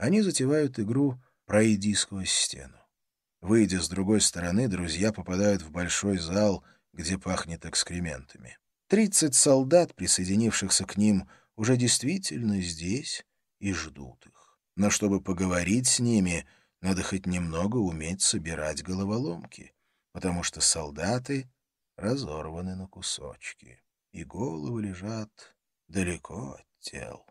Они затевают игру «Пройди сквозь стену». Выйдя с другой стороны, друзья попадают в большой зал, где пахнет экскрементами. Тридцать солдат, присоединившихся к ним, уже действительно здесь и ждут их. Но чтобы поговорить с ними, надо хоть немного уметь собирать головоломки, потому что солдаты разорваны на кусочки, и головы лежат далеко от тел.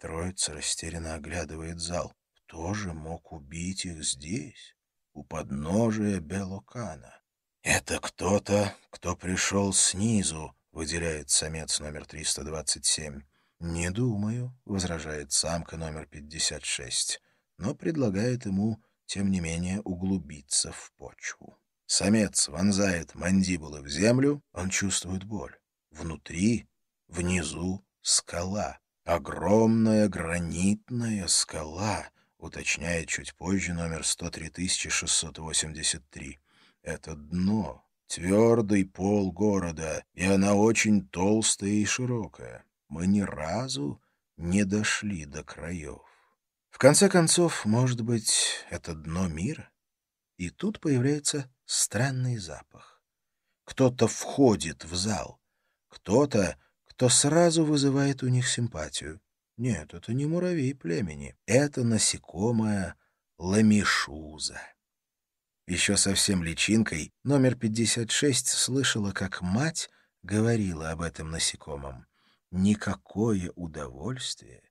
Троица растерянно оглядывает зал. Кто же мог убить их здесь, у подножия Белокана? «Это кто-то, кто пришел снизу», — выделяет самец номер 327. «Не думаю», — возражает самка номер 56, но предлагает ему, тем не менее, углубиться в почву. Самец вонзает мандибулы в землю, он чувствует боль. Внутри, внизу — скала. Огромная гранитная скала, уточняет чуть позже номер 103683. Это дно, твердый пол города, и она очень толстая и широкая. Мы ни разу не дошли до краев. В конце концов, может быть, это дно мира? И тут появляется странный запах. Кто-то входит в зал, кто-то, кто сразу вызывает у них симпатию. Нет, это не муравей племени, это насекомое ламишуза. Еще совсем личинкой номер 56 слышала, как мать говорила об этом насекомом. Никакое удовольствие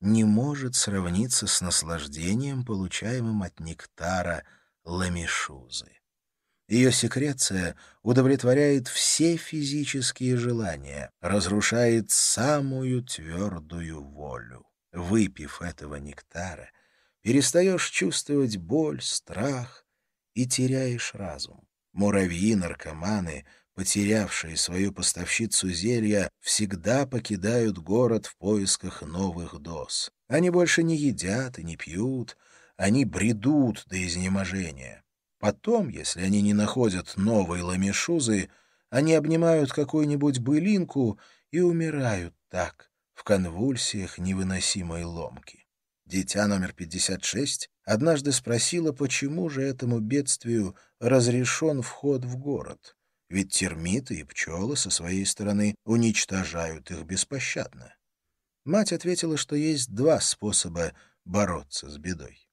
не может сравниться с наслаждением, получаемым от нектара ламишузы. Ее секреция удовлетворяет все физические желания, разрушает самую твердую волю. Выпив этого нектара, перестаешь чувствовать боль, страх и теряешь разум. Муравьи-наркоманы, потерявшие свою поставщицу зелья, всегда покидают город в поисках новых доз. Они больше не едят и не пьют, они бредут до изнеможения. Потом, если они не находят новой ламешузы, они обнимают какую-нибудь былинку и умирают так, в конвульсиях невыносимой ломки. Дитя номер 56 однажды спросила, почему же этому бедствию разрешен вход в город. Ведь термиты и пчелы со своей стороны уничтожают их беспощадно. Мать ответила, что есть два способа бороться с бедой.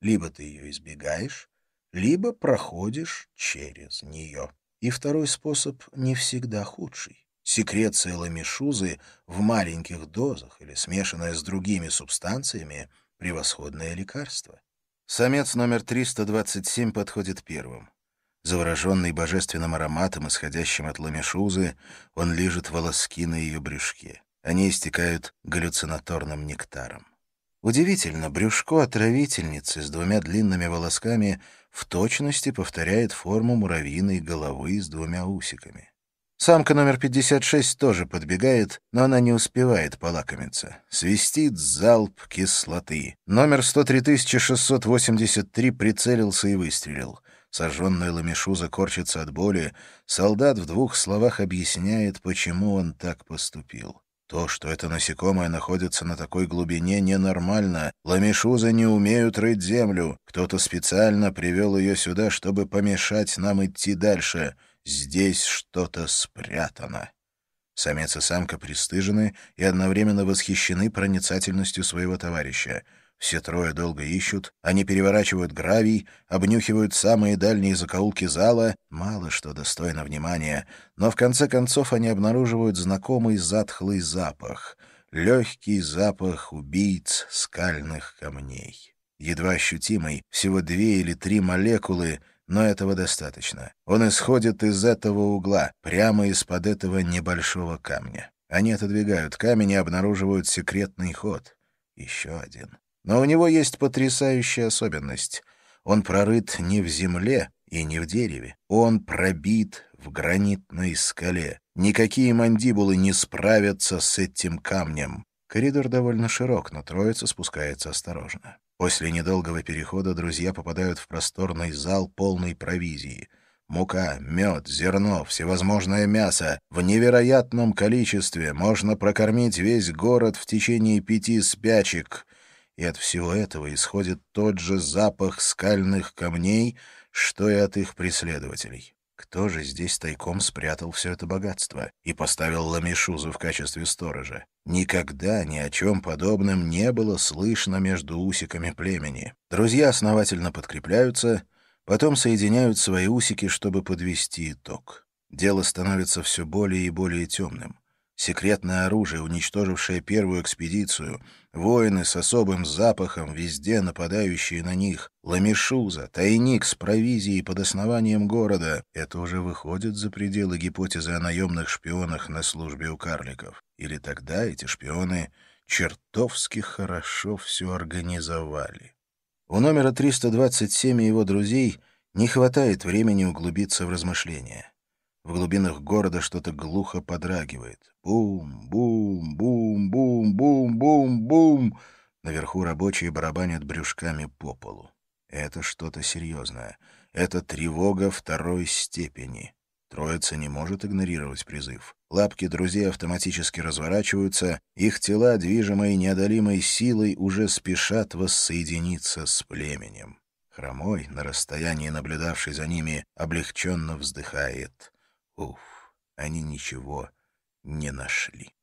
Либо ты ее избегаешь, либо проходишь через нее. И второй способ не всегда худший. Секреция ламишузы в маленьких дозах или смешанная с другими субстанциями — превосходное лекарство. Самец номер 327 подходит первым. Завороженный божественным ароматом, исходящим от ламишузы, он лежит волоски на ее брюшке. Они истекают галлюцинаторным нектаром. Удивительно, брюшко отравительницы с двумя длинными волосками в точности повторяет форму муравьиной головы с двумя усиками. Самка номер 56 тоже подбегает, но она не успевает полакомиться. Свистит залп кислоты. Номер 103683 прицелился и выстрелил. Сожженная ламешуза корчится от боли. Солдат в двух словах объясняет, почему он так поступил. То, что это насекомое находится на такой глубине, ненормально. Ламешузы не умеют рыть землю. Кто-то специально привел ее сюда, чтобы помешать нам идти дальше. Здесь что-то спрятано. Самец и самка пристыжены и одновременно восхищены проницательностью своего товарища. Все трое долго ищут, они переворачивают гравий, обнюхивают самые дальние закоулки зала, мало что достойно внимания, но в конце концов они обнаруживают знакомый затхлый запах, легкий запах убийц скальных камней. Едва ощутимый, всего две или три молекулы — но этого достаточно. Он исходит из этого угла, прямо из-под этого небольшого камня. Они отодвигают камень и обнаруживают секретный ход. Еще один. Но у него есть потрясающая особенность. Он прорыт не в земле и не в дереве. Он пробит в гранитной скале. Никакие мандибулы не справятся с этим камнем. Коридор довольно широк, но троица спускается осторожно. После недолгого перехода друзья попадают в просторный зал полной провизии. Мука, мед, зерно, всевозможное мясо в невероятном количестве можно прокормить весь город в течение пяти спячек. И от всего этого исходит тот же запах скальных камней, что и от их преследователей. Кто же здесь тайком спрятал все это богатство и поставил Ламишузу в качестве сторожа? Никогда ни о чем подобном не было слышно между усиками племени. Друзья основательно подкрепляются, потом соединяют свои усики, чтобы подвести итог. Дело становится все более и более темным. Секретное оружие, уничтожившее первую экспедицию, воины с особым запахом, везде нападающие на них, ламишуза, тайник с провизией под основанием города — это уже выходит за пределы гипотезы о наемных шпионах на службе у карликов. Или тогда эти шпионы чертовски хорошо все организовали. У номера 327 и его друзей не хватает времени углубиться в размышления. В глубинах города что-то глухо подрагивает. Бум, бум, бум, бум, бум, бум, бум. Наверху рабочие барабанят брюшками по полу. Это что-то серьезное. Это тревога второй степени. Троица не может игнорировать призыв. Лапки друзей автоматически разворачиваются, их тела, движимые неодолимой силой, уже спешат воссоединиться с племенем. Хромой, на расстоянии наблюдавший за ними, облегченно вздыхает. Уф, они ничего не нашли.